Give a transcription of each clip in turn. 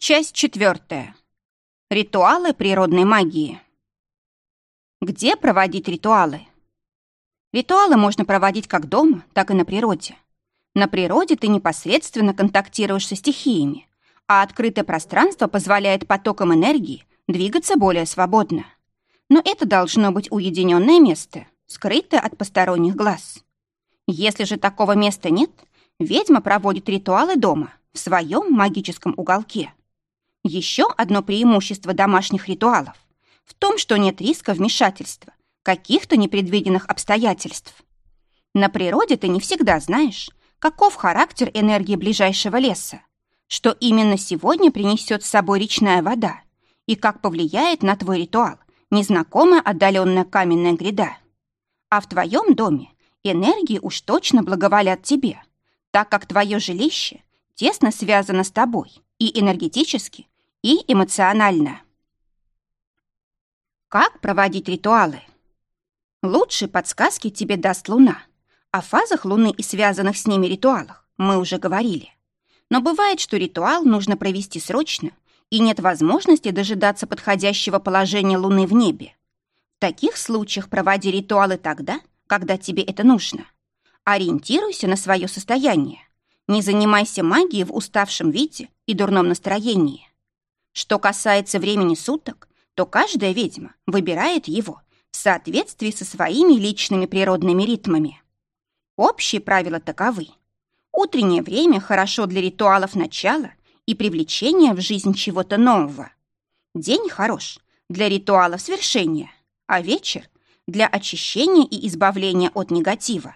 Часть четвертая. Ритуалы природной магии. Где проводить ритуалы? Ритуалы можно проводить как дома, так и на природе. На природе ты непосредственно контактируешь со стихиями, а открытое пространство позволяет потокам энергии двигаться более свободно. Но это должно быть уединенное место, скрытое от посторонних глаз. Если же такого места нет, ведьма проводит ритуалы дома, в своем магическом уголке – еще одно преимущество домашних ритуалов в том, что нет риска вмешательства, каких-то непредвиденных обстоятельств. На природе ты не всегда знаешь, каков характер энергии ближайшего леса, что именно сегодня принесет с собой речная вода и как повлияет на твой ритуал незнакомая отдаленная каменная гряда. А в твоем доме энергии уж точно благоволят тебе, так как твое жилище тесно связано с тобой и энергетически, и эмоционально. Как проводить ритуалы? Лучшие подсказки тебе даст Луна. О фазах Луны и связанных с ними ритуалах мы уже говорили. Но бывает, что ритуал нужно провести срочно, и нет возможности дожидаться подходящего положения Луны в небе. В таких случаях проводи ритуалы тогда, когда тебе это нужно. Ориентируйся на свое состояние. Не занимайся магией в уставшем виде и дурном настроении. Что касается времени суток, то каждая ведьма выбирает его в соответствии со своими личными природными ритмами. Общие правила таковы. Утреннее время хорошо для ритуалов начала и привлечения в жизнь чего-то нового. День хорош для ритуалов свершения, а вечер – для очищения и избавления от негатива.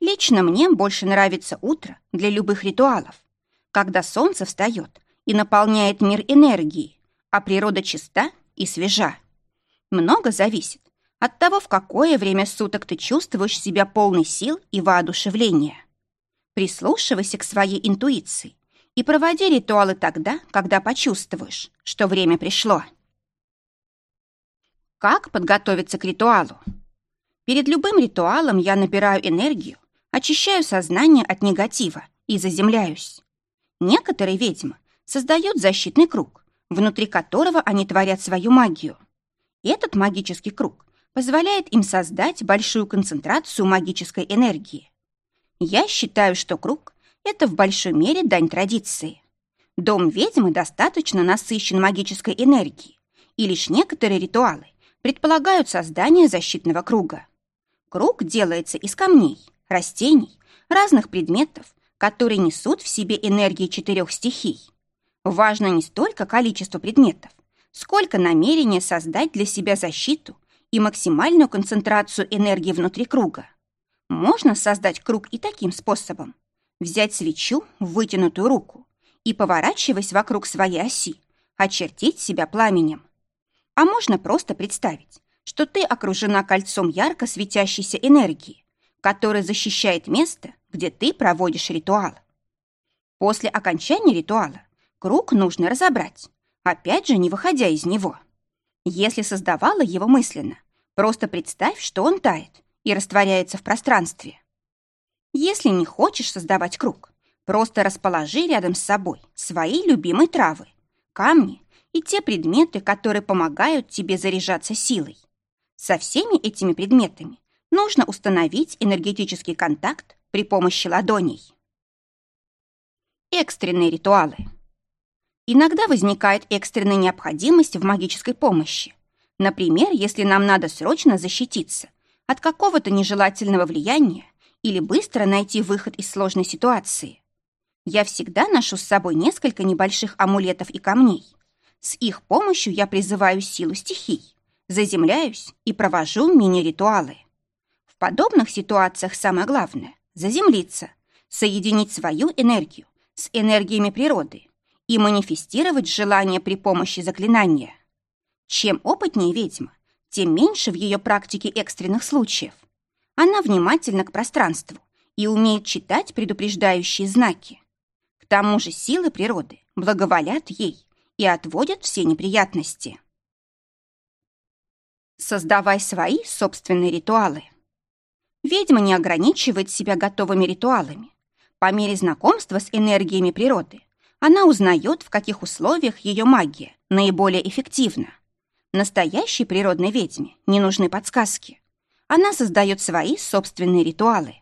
Лично мне больше нравится утро для любых ритуалов, когда солнце встает и наполняет мир энергией, а природа чиста и свежа. Много зависит от того, в какое время суток ты чувствуешь себя полной сил и воодушевления. Прислушивайся к своей интуиции и проводи ритуалы тогда, когда почувствуешь, что время пришло. Как подготовиться к ритуалу? Перед любым ритуалом я набираю энергию, очищаю сознание от негатива и заземляюсь. Некоторые ведьмы создают защитный круг, внутри которого они творят свою магию. Этот магический круг позволяет им создать большую концентрацию магической энергии. Я считаю, что круг — это в большой мере дань традиции. Дом ведьмы достаточно насыщен магической энергией, и лишь некоторые ритуалы предполагают создание защитного круга. Круг делается из камней, растений, разных предметов, которые несут в себе энергии четырех стихий Важно не столько количество предметов, сколько намерение создать для себя защиту и максимальную концентрацию энергии внутри круга. Можно создать круг и таким способом. Взять свечу в вытянутую руку и, поворачиваясь вокруг своей оси, очертить себя пламенем. А можно просто представить, что ты окружена кольцом ярко светящейся энергии, которая защищает место, где ты проводишь ритуал. После окончания ритуала Круг нужно разобрать, опять же не выходя из него. Если создавала его мысленно, просто представь, что он тает и растворяется в пространстве. Если не хочешь создавать круг, просто расположи рядом с собой свои любимые травы, камни и те предметы, которые помогают тебе заряжаться силой. Со всеми этими предметами нужно установить энергетический контакт при помощи ладоней. Экстренные ритуалы – Иногда возникает экстренная необходимость в магической помощи. Например, если нам надо срочно защититься от какого-то нежелательного влияния или быстро найти выход из сложной ситуации. Я всегда ношу с собой несколько небольших амулетов и камней. С их помощью я призываю силу стихий, заземляюсь и провожу мини-ритуалы. Подобных ситуациях самое главное – заземлиться, соединить свою энергию с энергиями природы и манифестировать желание при помощи заклинания. Чем опытнее ведьма, тем меньше в ее практике экстренных случаев. Она внимательна к пространству и умеет читать предупреждающие знаки. К тому же силы природы благоволят ей и отводят все неприятности. Создавай свои собственные ритуалы. Ведьма не ограничивает себя готовыми ритуалами. По мере знакомства с энергиями природы Она узнает, в каких условиях ее магия наиболее эффективна. Настоящей природной ведьме не нужны подсказки. Она создает свои собственные ритуалы.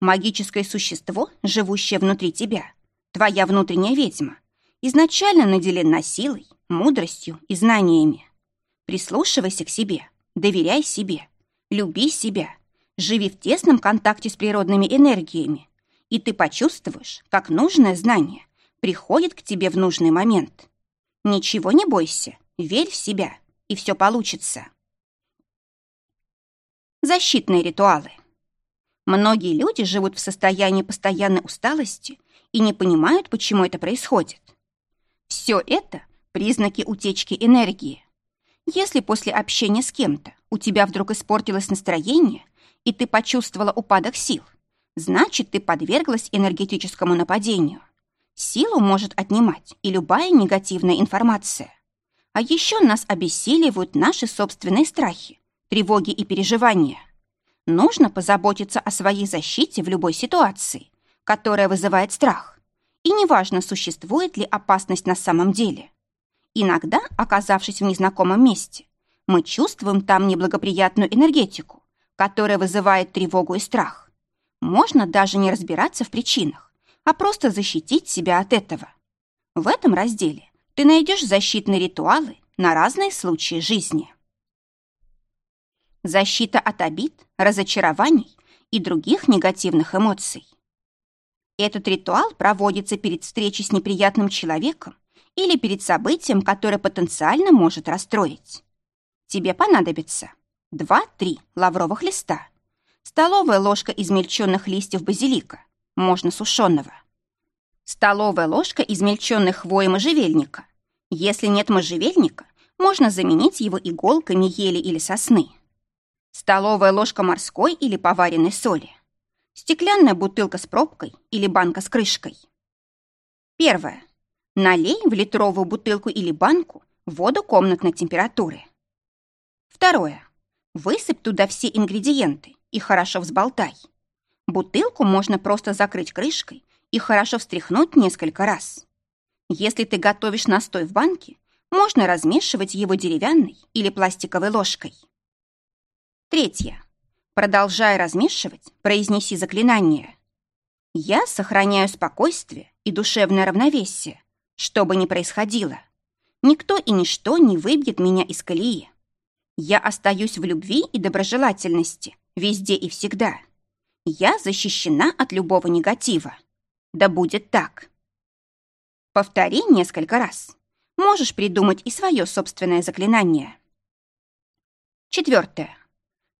Магическое существо, живущее внутри тебя, твоя внутренняя ведьма, изначально наделена силой, мудростью и знаниями. Прислушивайся к себе, доверяй себе, люби себя, живи в тесном контакте с природными энергиями, и ты почувствуешь, как нужное знание приходит к тебе в нужный момент. Ничего не бойся, верь в себя, и все получится. Защитные ритуалы. Многие люди живут в состоянии постоянной усталости и не понимают, почему это происходит. Все это – признаки утечки энергии. Если после общения с кем-то у тебя вдруг испортилось настроение, и ты почувствовала упадок сил, значит, ты подверглась энергетическому нападению. Силу может отнимать и любая негативная информация. А еще нас обессиливают наши собственные страхи, тревоги и переживания. Нужно позаботиться о своей защите в любой ситуации, которая вызывает страх. И неважно, существует ли опасность на самом деле. Иногда, оказавшись в незнакомом месте, мы чувствуем там неблагоприятную энергетику, которая вызывает тревогу и страх. Можно даже не разбираться в причинах, а просто защитить себя от этого. В этом разделе ты найдешь защитные ритуалы на разные случаи жизни. Защита от обид, разочарований и других негативных эмоций. Этот ритуал проводится перед встречей с неприятным человеком или перед событием, которое потенциально может расстроить. Тебе понадобится 2-3 лавровых листа, столовая ложка измельченных листьев базилика, можно сушеного. Столовая ложка измельченных хвои можжевельника. Если нет можжевельника, можно заменить его иголками ели или сосны. Столовая ложка морской или поваренной соли. Стеклянная бутылка с пробкой или банка с крышкой. Первое. Налей в литровую бутылку или банку воду комнатной температуры. Второе. Высыпь туда все ингредиенты и хорошо взболтай. Бутылку можно просто закрыть крышкой и хорошо встряхнуть несколько раз. Если ты готовишь настой в банке, можно размешивать его деревянной или пластиковой ложкой. Третье. Продолжая размешивать, произнеси заклинание. Я сохраняю спокойствие и душевное равновесие, что бы ни происходило. Никто и ничто не выбьет меня из колеи. Я остаюсь в любви и доброжелательности везде и всегда. Я защищена от любого негатива. Да будет так. Повтори несколько раз. Можешь придумать и свое собственное заклинание. Четвертое.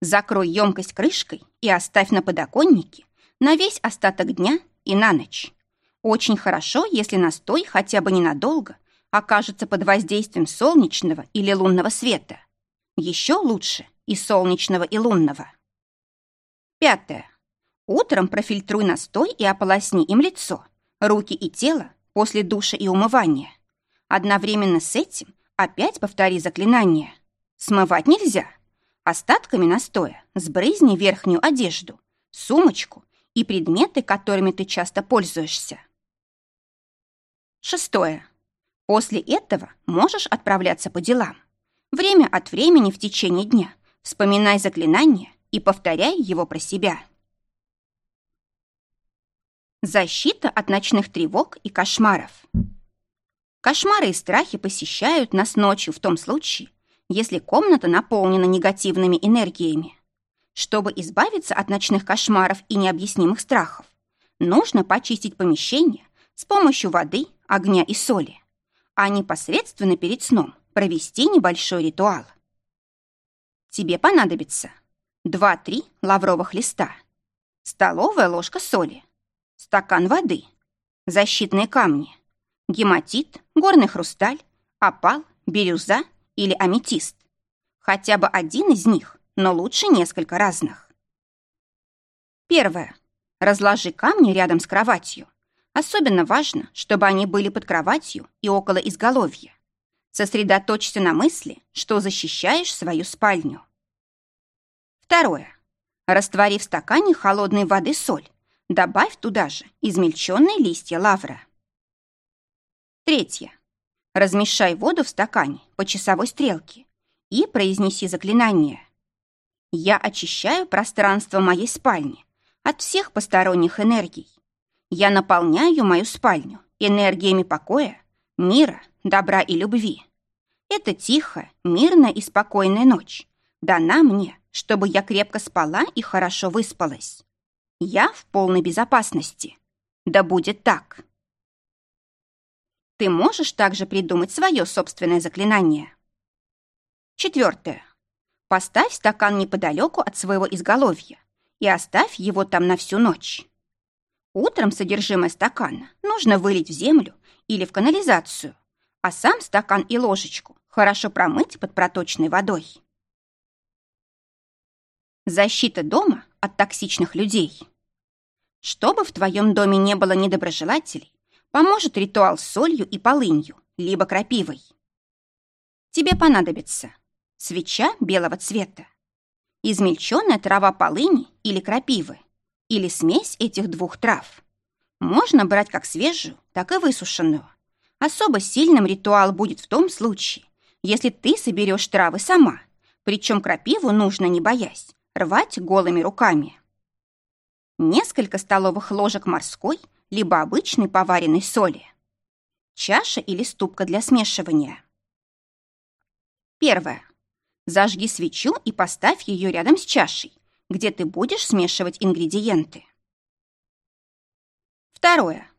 Закрой емкость крышкой и оставь на подоконнике на весь остаток дня и на ночь. Очень хорошо, если настой хотя бы ненадолго окажется под воздействием солнечного или лунного света. Еще лучше и солнечного, и лунного. Пятое. Утром профильтруй настой и ополосни им лицо, руки и тело после душа и умывания. Одновременно с этим опять повтори заклинание. Смывать нельзя. Остатками настоя сбрызни верхнюю одежду, сумочку и предметы, которыми ты часто пользуешься. Шестое. После этого можешь отправляться по делам. Время от времени в течение дня вспоминай заклинание и повторяй его про себя. Защита от ночных тревог и кошмаров. Кошмары и страхи посещают нас ночью в том случае, если комната наполнена негативными энергиями. Чтобы избавиться от ночных кошмаров и необъяснимых страхов, нужно почистить помещение с помощью воды, огня и соли, а непосредственно перед сном провести небольшой ритуал. Тебе понадобится 2-3 лавровых листа, столовая ложка соли, стакан воды, защитные камни, гематит, горный хрусталь, опал, бирюза или аметист. Хотя бы один из них, но лучше несколько разных. Первое. Разложи камни рядом с кроватью. Особенно важно, чтобы они были под кроватью и около изголовья. Сосредоточься на мысли, что защищаешь свою спальню. Второе. Раствори в стакане холодной воды соль Добавь туда же измельченные листья лавра. Третье. Размешай воду в стакане по часовой стрелке и произнеси заклинание. Я очищаю пространство моей спальни от всех посторонних энергий. Я наполняю мою спальню энергиями покоя, мира, добра и любви. Это тихая, мирная и спокойная ночь дана мне, чтобы я крепко спала и хорошо выспалась. Я в полной безопасности. Да будет так. Ты можешь также придумать свое собственное заклинание. Четвертое. Поставь стакан неподалеку от своего изголовья и оставь его там на всю ночь. Утром содержимое стакана нужно вылить в землю или в канализацию, а сам стакан и ложечку хорошо промыть под проточной водой. Защита дома от токсичных людей. Чтобы в твоем доме не было недоброжелателей, Поможет ритуал с солью и полынью, либо крапивой. Тебе понадобится свеча белого цвета, измельченная трава полыни или крапивы, или смесь этих двух трав. Можно брать как свежую, так и высушенную. Особо сильным ритуал будет в том случае, если ты соберешь травы сама, причем крапиву нужно, не боясь, рвать голыми руками. Несколько столовых ложек морской – либо обычной поваренной соли. Чаша или ступка для смешивания. Первое. Зажги свечу и поставь ее рядом с чашей, где ты будешь смешивать ингредиенты. Второе.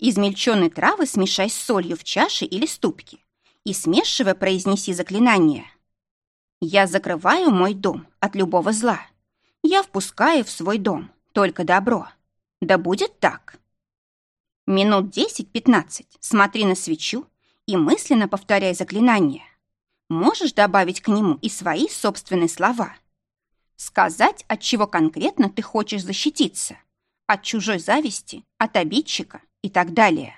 Измельченные травы смешай с солью в чаше или ступке и, смешивая, произнеси заклинание. «Я закрываю мой дом от любого зла. Я впускаю в свой дом только добро. Да будет так». Минут 10-15 смотри на свечу и мысленно повторяй заклинание. Можешь добавить к нему и свои собственные слова. Сказать, от чего конкретно ты хочешь защититься. От чужой зависти, от обидчика и так далее.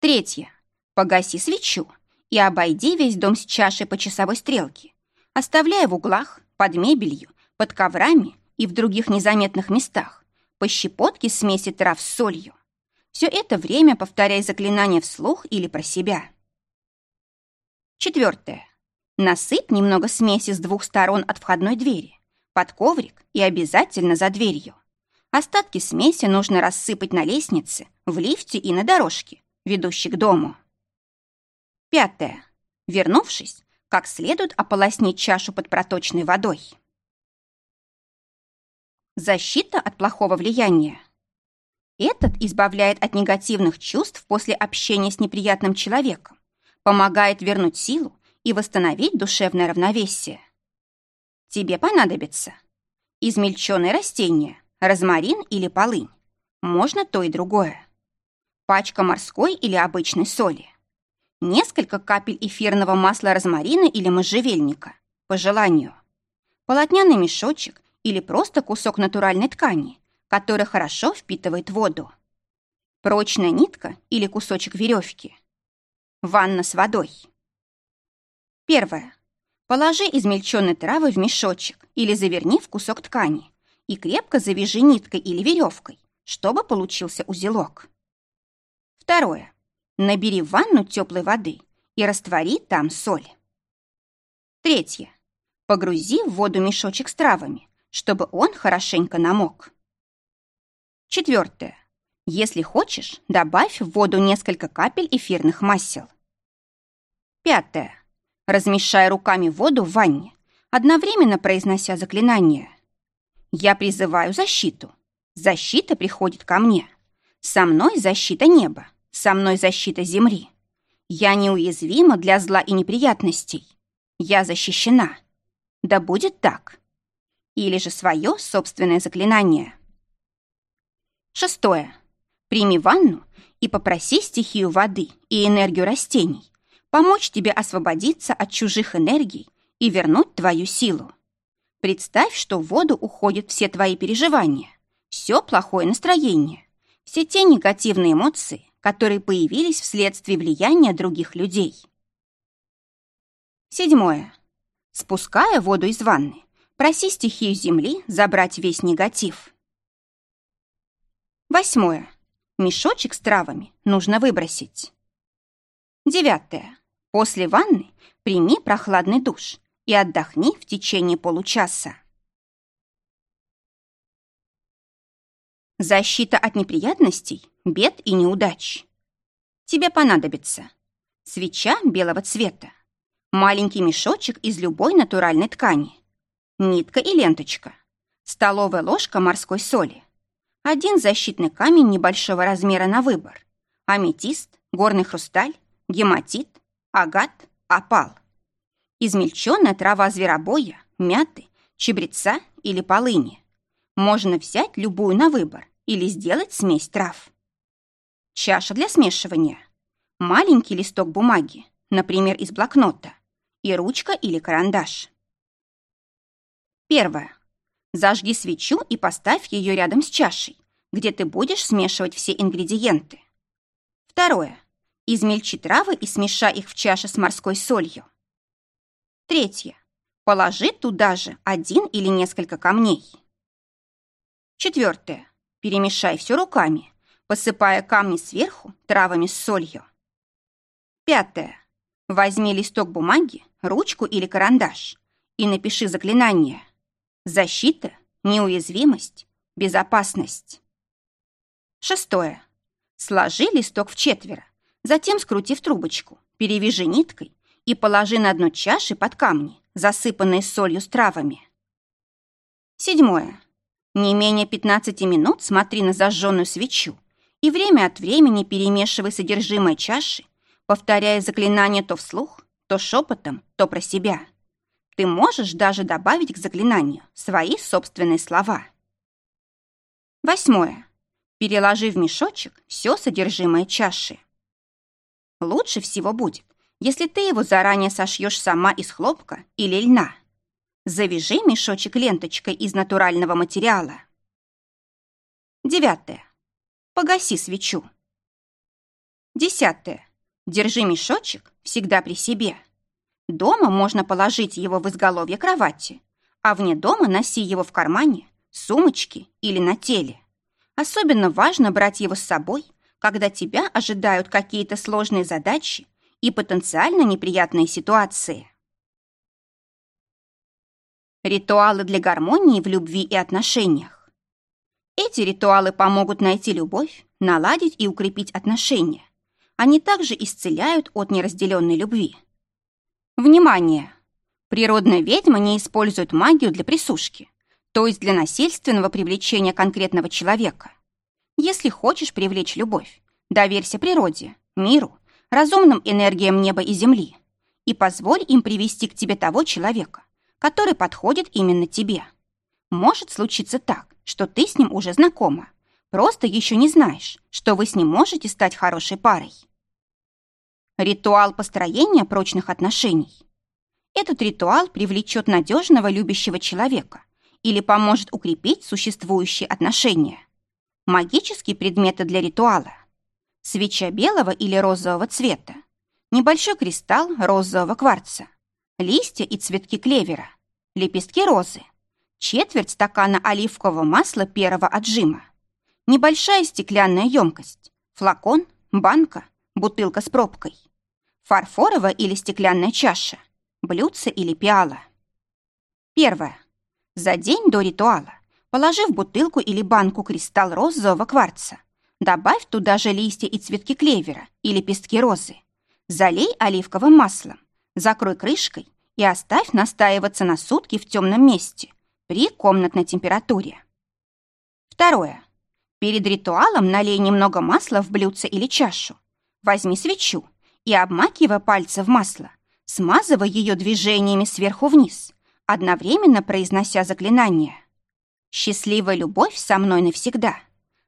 Третье. Погаси свечу и обойди весь дом с чашей по часовой стрелке, оставляя в углах, под мебелью, под коврами и в других незаметных местах по щепотке смеси трав с солью. Все это время повторяй заклинание вслух или про себя. Четвертое. Насыпь немного смеси с двух сторон от входной двери, под коврик и обязательно за дверью. Остатки смеси нужно рассыпать на лестнице, в лифте и на дорожке, ведущей к дому. Пятое. Вернувшись, как следует ополоснить чашу под проточной водой. Защита от плохого влияния. Этот избавляет от негативных чувств после общения с неприятным человеком, помогает вернуть силу и восстановить душевное равновесие. Тебе понадобится измельченные растения, розмарин или полынь. Можно то и другое. Пачка морской или обычной соли. Несколько капель эфирного масла розмарина или можжевельника, по желанию. Полотняный мешочек или просто кусок натуральной ткани, который хорошо впитывает воду. Прочная нитка или кусочек веревки. Ванна с водой. Первое. Положи измельченные травы в мешочек или заверни в кусок ткани и крепко завяжи ниткой или веревкой, чтобы получился узелок. Второе. Набери в ванну теплой воды и раствори там соль. Третье. Погрузи в воду мешочек с травами, чтобы он хорошенько намок. Четвертое. Если хочешь, добавь в воду несколько капель эфирных масел. Пятое. Размешай руками воду в ванне, одновременно произнося заклинание. Я призываю защиту. Защита приходит ко мне. Со мной защита неба, со мной защита земли. Я неуязвима для зла и неприятностей. Я защищена. Да будет так. Или же свое собственное заклинание. Шестое. Прими ванну и попроси стихию воды и энергию растений помочь тебе освободиться от чужих энергий и вернуть твою силу. Представь, что в воду уходят все твои переживания, все плохое настроение, все те негативные эмоции, которые появились вследствие влияния других людей. Седьмое. Спуская воду из ванны, проси стихию земли забрать весь негатив. Восьмое. Мешочек с травами нужно выбросить. Девятое. После ванны прими прохладный душ и отдохни в течение получаса. Защита от неприятностей, бед и неудач. Тебе понадобится свеча белого цвета, маленький мешочек из любой натуральной ткани, нитка и ленточка, столовая ложка морской соли, один защитный камень небольшого размера на выбор, аметист, горный хрусталь, гематит, агат, опал, измельченная трава зверобоя, мяты, чебреца или полыни. Можно взять любую на выбор или сделать смесь трав. Чаша для смешивания. Маленький листок бумаги, например, из блокнота, и ручка или карандаш. Первое. Зажги свечу и поставь ее рядом с чашей, где ты будешь смешивать все ингредиенты. Второе. Измельчи травы и смешай их в чаше с морской солью. Третье. Положи туда же один или несколько камней. Четвертое. Перемешай все руками, посыпая камни сверху травами с солью. Пятое. Возьми листок бумаги, ручку или карандаш и напиши заклинание. Защита, неуязвимость, безопасность. Шестое. Сложи листок в четверо, затем скрути в трубочку, перевяжи ниткой и положи на дно чаши под камни, засыпанные солью с травами. Седьмое. Не менее 15 минут смотри на зажженную свечу и время от времени перемешивай содержимое чаши, повторяя заклинание то вслух, то шепотом, то про себя. Ты можешь даже добавить к заклинанию свои собственные слова. Восьмое. Переложи в мешочек все содержимое чаши. Лучше всего будет, если ты его заранее сошьешь сама из хлопка или льна. Завяжи мешочек ленточкой из натурального материала. Девятое. Погаси свечу. Десятое. Держи мешочек всегда при себе. Дома можно положить его в изголовье кровати, а вне дома носи его в кармане, сумочке или на теле. Особенно важно брать его с собой, когда тебя ожидают какие-то сложные задачи и потенциально неприятные ситуации. Ритуалы для гармонии в любви и отношениях. Эти ритуалы помогут найти любовь, наладить и укрепить отношения. Они также исцеляют от неразделенной любви. Внимание! Природная ведьма не использует магию для присушки, то есть для насильственного привлечения конкретного человека. Если хочешь привлечь любовь, доверься природе, миру, разумным энергиям неба и земли и позволь им привести к тебе того человека, который подходит именно тебе. Может случиться так, что ты с ним уже знакома, просто еще не знаешь, что вы с ним можете стать хорошей парой. Ритуал построения прочных отношений. Этот ритуал привлечет надежного любящего человека или поможет укрепить существующие отношения. Магические предметы для ритуала. Свеча белого или розового цвета. Небольшой кристалл розового кварца листья и цветки клевера, лепестки розы, четверть стакана оливкового масла первого отжима, небольшая стеклянная емкость, флакон, банка, бутылка с пробкой, фарфоровая или стеклянная чаша, блюдце или пиала. Первое. За день до ритуала положи в бутылку или банку кристалл розового кварца. Добавь туда же листья и цветки клевера и лепестки розы. Залей оливковым маслом. Закрой крышкой и оставь настаиваться на сутки в темном месте при комнатной температуре. Второе. Перед ритуалом налей немного масла в блюдце или чашу. Возьми свечу и, обмакивая пальцы в масло, смазывай ее движениями сверху вниз, одновременно произнося заклинание. «Счастливая любовь со мной навсегда.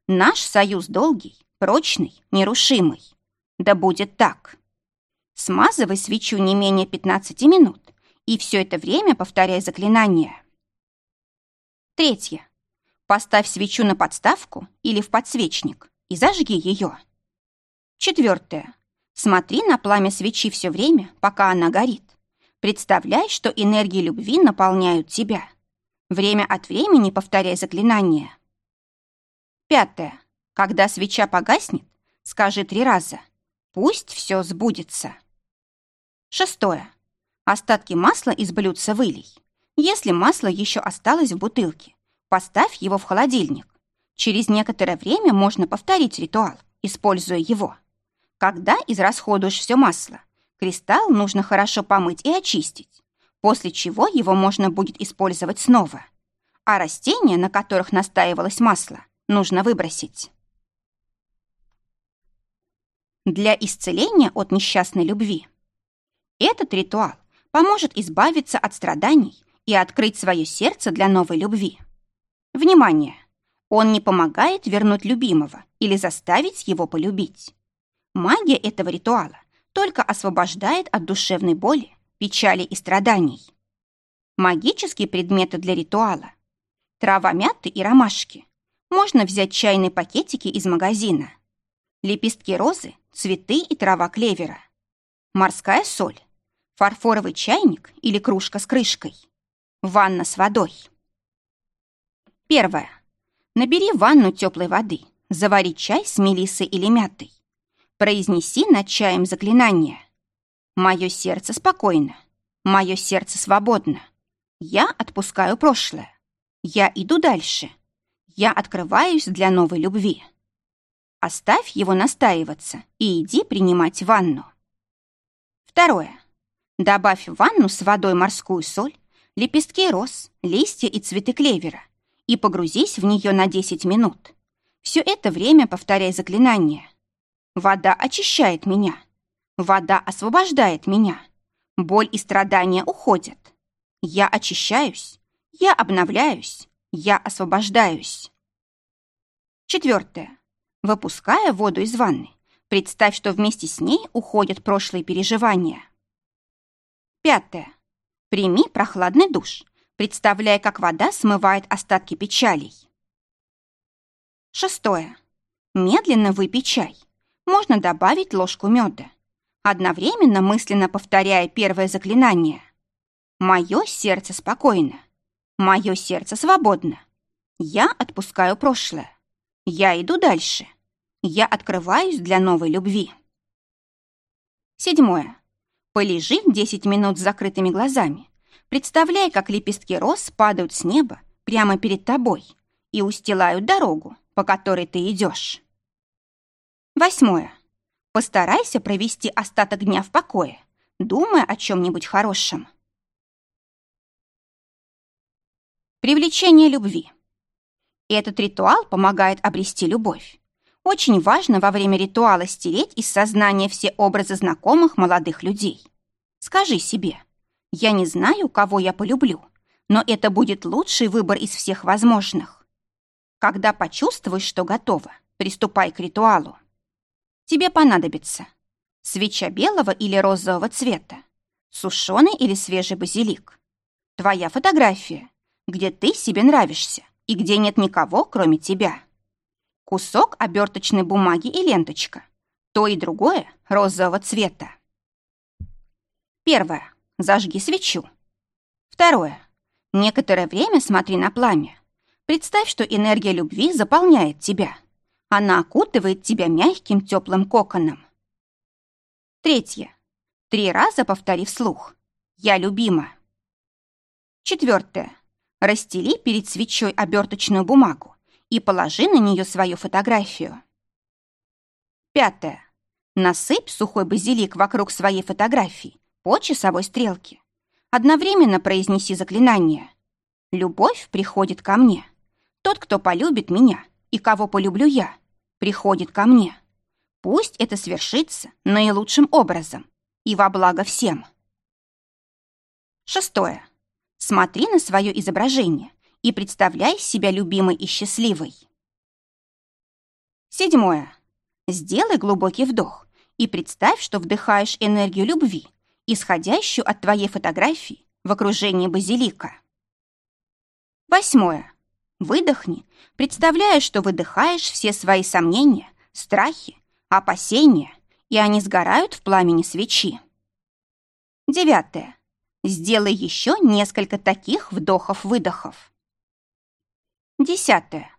Наш союз долгий, прочный, нерушимый. Да будет так». Смазывай свечу не менее 15 минут и все это время повторяй заклинание. Третье. Поставь свечу на подставку или в подсвечник и зажги ее. Четвертое. Смотри на пламя свечи все время, пока она горит. Представляй, что энергии любви наполняют тебя. Время от времени повторяй заклинание. Пятое. Когда свеча погаснет, скажи три раза Пусть все сбудется. Шестое. Остатки масла из блюдца вылей. Если масло еще осталось в бутылке, поставь его в холодильник. Через некоторое время можно повторить ритуал, используя его. Когда израсходуешь все масло, кристалл нужно хорошо помыть и очистить, после чего его можно будет использовать снова. А растения, на которых настаивалось масло, нужно выбросить. Для исцеления от несчастной любви. Этот ритуал поможет избавиться от страданий и открыть свое сердце для новой любви. Внимание! Он не помогает вернуть любимого или заставить его полюбить. Магия этого ритуала только освобождает от душевной боли, печали и страданий. Магические предметы для ритуала. Трава мяты и ромашки. Можно взять чайные пакетики из магазина. Лепестки розы, цветы и трава клевера. Морская соль. Фарфоровый чайник или кружка с крышкой. Ванна с водой. Первое. Набери ванну теплой воды. Завари чай с мелиссой или мятой. Произнеси над чаем заклинание. Мое сердце спокойно. Мое сердце свободно. Я отпускаю прошлое. Я иду дальше. Я открываюсь для новой любви. Оставь его настаиваться и иди принимать ванну. Второе. Добавь в ванну с водой морскую соль, лепестки роз, листья и цветы клевера и погрузись в нее на 10 минут. Все это время повторяй заклинание. Вода очищает меня. Вода освобождает меня. Боль и страдания уходят. Я очищаюсь. Я обновляюсь. Я освобождаюсь. Четвертое. Выпуская воду из ванны, представь, что вместе с ней уходят прошлые переживания. Пятое. Прими прохладный душ представляя, как вода смывает остатки печалей. Шестое. Медленно выпей чай. Можно добавить ложку меда. Одновременно мысленно повторяя первое заклинание. Мое сердце спокойно. Мое сердце свободно. Я отпускаю прошлое. Я иду дальше. Я открываюсь для новой любви. Седьмое. Полежи 10 минут с закрытыми глазами Представляй, как лепестки роз падают с неба прямо перед тобой и устилают дорогу, по которой ты идешь. Восьмое. Постарайся провести остаток дня в покое, думая о чем-нибудь хорошем. Привлечение любви. Этот ритуал помогает обрести любовь. Очень важно во время ритуала стереть из сознания все образы знакомых молодых людей. Скажи себе – я не знаю, кого я полюблю, но это будет лучший выбор из всех возможных. Когда почувствуешь, что готова, приступай к ритуалу. Тебе понадобится свеча белого или розового цвета, сушеный или свежий базилик, твоя фотография, где ты себе нравишься и где нет никого, кроме тебя, кусок оберточной бумаги и ленточка, то и другое розового цвета. Первое. Зажги свечу. Второе. Некоторое время смотри на пламя. Представь, что энергия любви заполняет тебя. Она окутывает тебя мягким теплым коконом. Третье. Три раза повтори вслух. «Я любима». Четвертое. Расстели перед свечой оберточную бумагу и положи на нее свою фотографию. Пятое. Насыпь сухой базилик вокруг своей фотографии по часовой стрелке. Одновременно произнеси заклинание. Любовь приходит ко мне. Тот, кто полюбит меня и кого полюблю я, приходит ко мне. Пусть это свершится наилучшим образом и во благо всем. Шестое. Смотри на свое изображение и представляй себя любимой и счастливой. Седьмое. Сделай глубокий вдох и представь, что вдыхаешь энергию любви исходящую от твоей фотографии в окружении базилика. Восьмое. Выдохни, представляя, что выдыхаешь все свои сомнения, страхи, опасения, и они сгорают в пламени свечи. Девятое. Сделай еще несколько таких вдохов-выдохов. Десятое.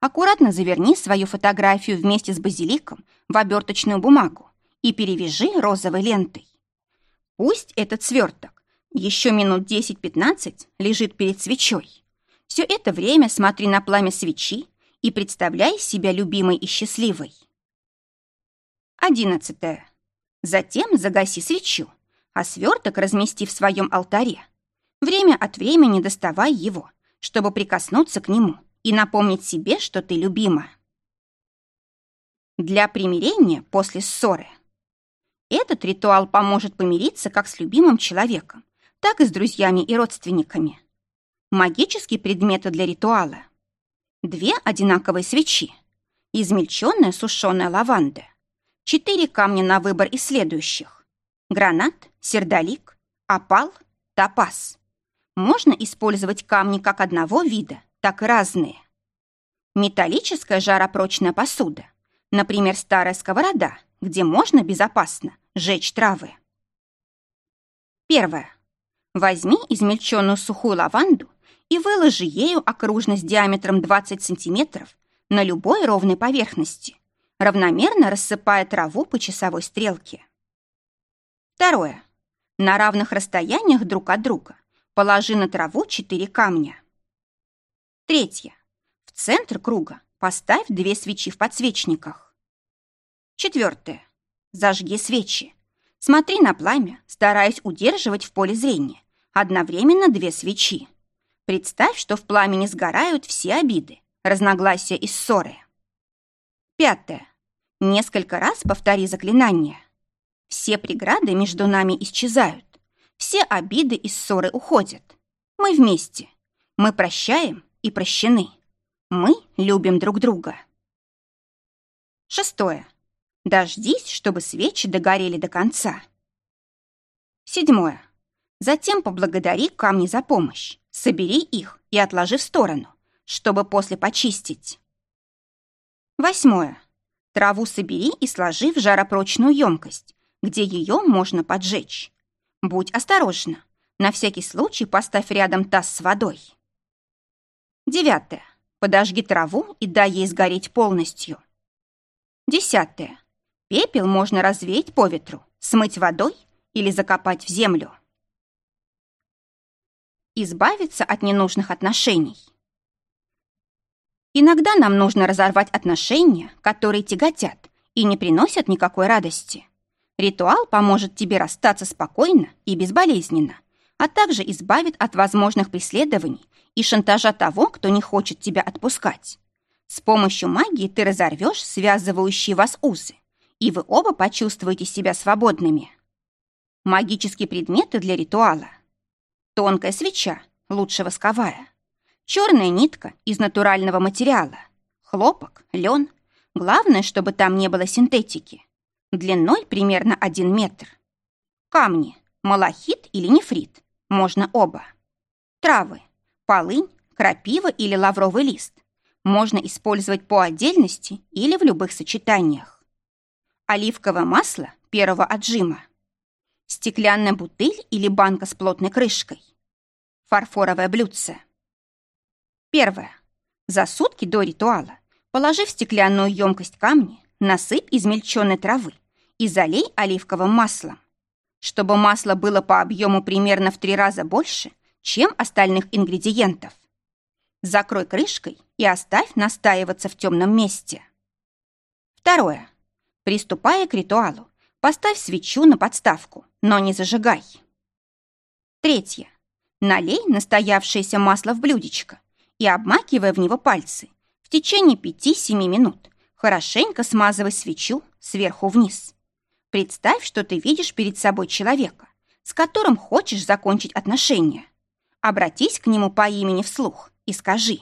Аккуратно заверни свою фотографию вместе с базиликом в оберточную бумагу и перевяжи розовой лентой. Пусть этот сверток еще минут 10-15 лежит перед свечой. Все это время смотри на пламя свечи и представляй себя любимой и счастливой. Одиннадцатое. Затем загаси свечу, а сверток размести в своем алтаре. Время от времени доставай его, чтобы прикоснуться к нему и напомнить себе, что ты любима. Для примирения после ссоры. Этот ритуал поможет помириться как с любимым человеком, так и с друзьями и родственниками. Магические предметы для ритуала. Две одинаковые свечи. Измельченная сушеная лаванда. Четыре камня на выбор из следующих. Гранат, сердолик, опал, топаз. Можно использовать камни как одного вида, так и разные. Металлическая жаропрочная посуда. Например, старая сковорода, где можно безопасно жечь травы. Первое. Возьми измельченную сухую лаванду и выложи ею окружность диаметром 20 сантиметров на любой ровной поверхности, равномерно рассыпая траву по часовой стрелке. Второе. На равных расстояниях друг от друга положи на траву четыре камня. Третье. В центр круга поставь две свечи в подсвечниках. Четвертое. Зажги свечи. Смотри на пламя, стараясь удерживать в поле зрения одновременно две свечи. Представь, что в пламени сгорают все обиды, разногласия и ссоры. Пятое. Несколько раз повтори заклинание. Все преграды между нами исчезают. Все обиды и ссоры уходят. Мы вместе. Мы прощаем и прощены. Мы любим друг друга. Шестое. Дождись, чтобы свечи догорели до конца. Седьмое. Затем поблагодари камни за помощь. Собери их и отложи в сторону, чтобы после почистить. Восьмое. Траву собери и сложи в жаропрочную емкость, где ее можно поджечь. Будь осторожна. На всякий случай поставь рядом таз с водой. Девятое. Подожги траву и дай ей сгореть полностью. Десятое. Пепел можно развеять по ветру, смыть водой или закопать в землю. Избавиться от ненужных отношений. Иногда нам нужно разорвать отношения, которые тяготят и не приносят никакой радости. Ритуал поможет тебе расстаться спокойно и безболезненно, а также избавит от возможных преследований и шантажа того, кто не хочет тебя отпускать. С помощью магии ты разорвешь связывающие вас узы, и вы оба почувствуете себя свободными. Магические предметы для ритуала – Тонкая свеча, лучше восковая. Черная нитка из натурального материала. Хлопок, лен. Главное, чтобы там не было синтетики. Длиной примерно один метр. Камни, малахит или нефрит. Можно оба. Травы, полынь, крапива или лавровый лист. Можно использовать по отдельности или в любых сочетаниях. Оливковое масло первого отжима. Стеклянная бутыль или банка с плотной крышкой. Фарфоровое блюдце. Первое. За сутки до ритуала положи в стеклянную емкость камни, насыпь измельченной травы и залей оливковым маслом. Чтобы масло было по объему примерно в три раза больше, чем остальных ингредиентов. Закрой крышкой и оставь настаиваться в темном месте. Второе. Приступая к ритуалу, поставь свечу на подставку, но не зажигай. Третье. Налей настоявшееся масло в блюдечко и, обмакивая в него пальцы, в течение 5-7 минут хорошенько смазывай свечу сверху вниз. Представь, что ты видишь перед собой человека, с которым хочешь закончить отношения. Обратись к нему по имени вслух и скажи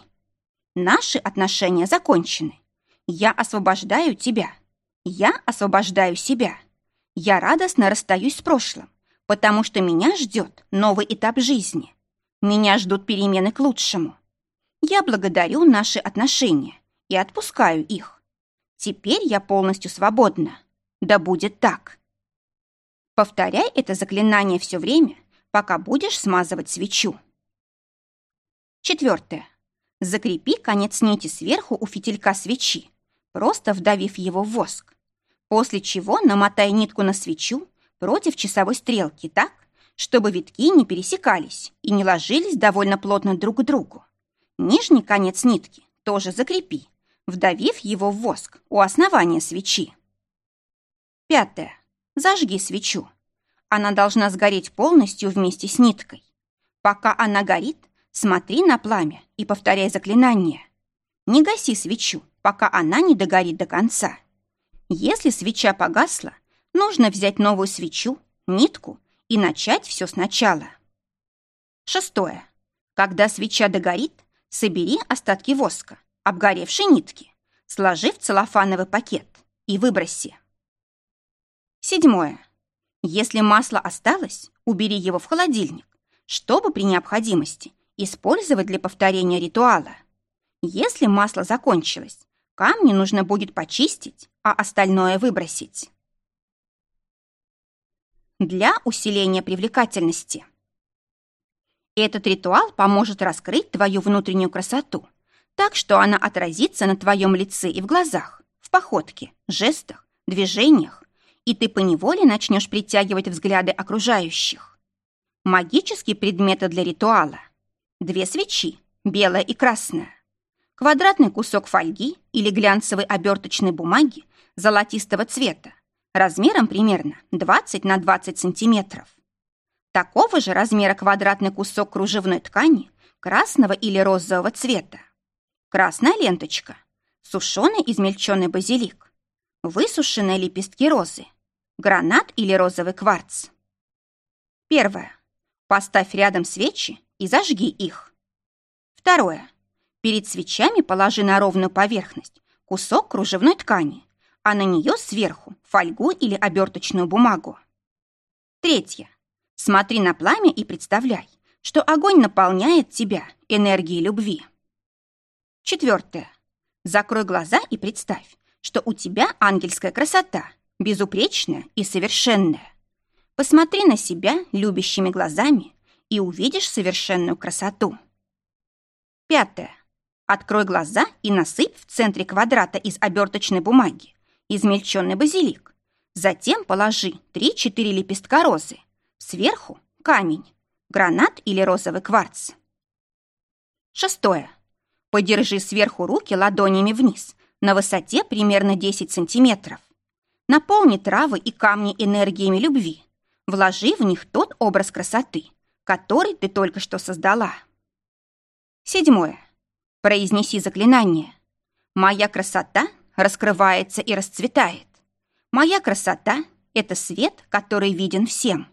«Наши отношения закончены. Я освобождаю тебя. Я освобождаю себя. Я радостно расстаюсь с прошлым потому что меня ждет новый этап жизни. Меня ждут перемены к лучшему. Я благодарю наши отношения и отпускаю их. Теперь я полностью свободна. Да будет так. Повторяй это заклинание все время, пока будешь смазывать свечу. Четвертое. Закрепи конец нити сверху у фитилька свечи, просто вдавив его в воск. После чего намотай нитку на свечу против часовой стрелки так, чтобы витки не пересекались и не ложились довольно плотно друг к другу. Нижний конец нитки тоже закрепи, вдавив его в воск у основания свечи. Пятое. Зажги свечу. Она должна сгореть полностью вместе с ниткой. Пока она горит, смотри на пламя и повторяй заклинание. Не гаси свечу, пока она не догорит до конца. Если свеча погасла, нужно взять новую свечу, нитку и начать все сначала. Шестое. Когда свеча догорит, собери остатки воска, обгоревшей нитки, сложи в целлофановый пакет и выброси. Седьмое. Если масло осталось, убери его в холодильник, чтобы при необходимости использовать для повторения ритуала. Если масло закончилось, камни нужно будет почистить, а остальное выбросить для усиления привлекательности. Этот ритуал поможет раскрыть твою внутреннюю красоту, так что она отразится на твоем лице и в глазах, в походке, жестах, движениях, и ты поневоле начнешь притягивать взгляды окружающих. Магические предметы для ритуала. Две свечи, белая и красная. Квадратный кусок фольги или глянцевой оберточной бумаги золотистого цвета, размером примерно 20 на 20 сантиметров. Такого же размера квадратный кусок кружевной ткани красного или розового цвета. Красная ленточка, сушеный измельченный базилик, высушенные лепестки розы, гранат или розовый кварц. Первое. Поставь рядом свечи и зажги их. Второе. Перед свечами положи на ровную поверхность кусок кружевной ткани, а на нее сверху фольгу или оберточную бумагу. Третье. Смотри на пламя и представляй, что огонь наполняет тебя энергией любви. Четвертое. Закрой глаза и представь, что у тебя ангельская красота, безупречная и совершенная. Посмотри на себя любящими глазами и увидишь совершенную красоту. Пятое. Открой глаза и насыпь в центре квадрата из оберточной бумаги измельченный базилик. Затем положи 3-4 лепестка розы. Сверху камень, гранат или розовый кварц. Шестое. Подержи сверху руки ладонями вниз, на высоте примерно 10 сантиметров. Наполни травы и камни энергиями любви. Вложи в них тот образ красоты, который ты только что создала. Седьмое. Произнеси заклинание. «Моя красота раскрывается и расцветает. Моя красота — это свет, который виден всем.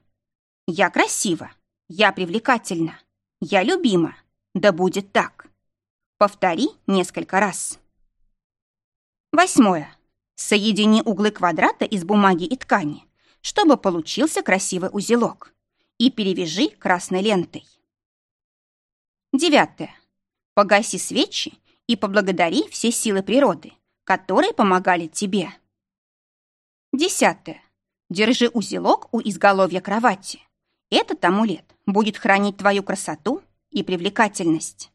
Я красива, я привлекательна, я любима. Да будет так. Повтори несколько раз. Восьмое. Соедини углы квадрата из бумаги и ткани, чтобы получился красивый узелок, и перевяжи красной лентой. Девятое. Погаси свечи и поблагодари все силы природы, которые помогали тебе. Десятое. Держи узелок у изголовья кровати. Этот амулет будет хранить твою красоту и привлекательность.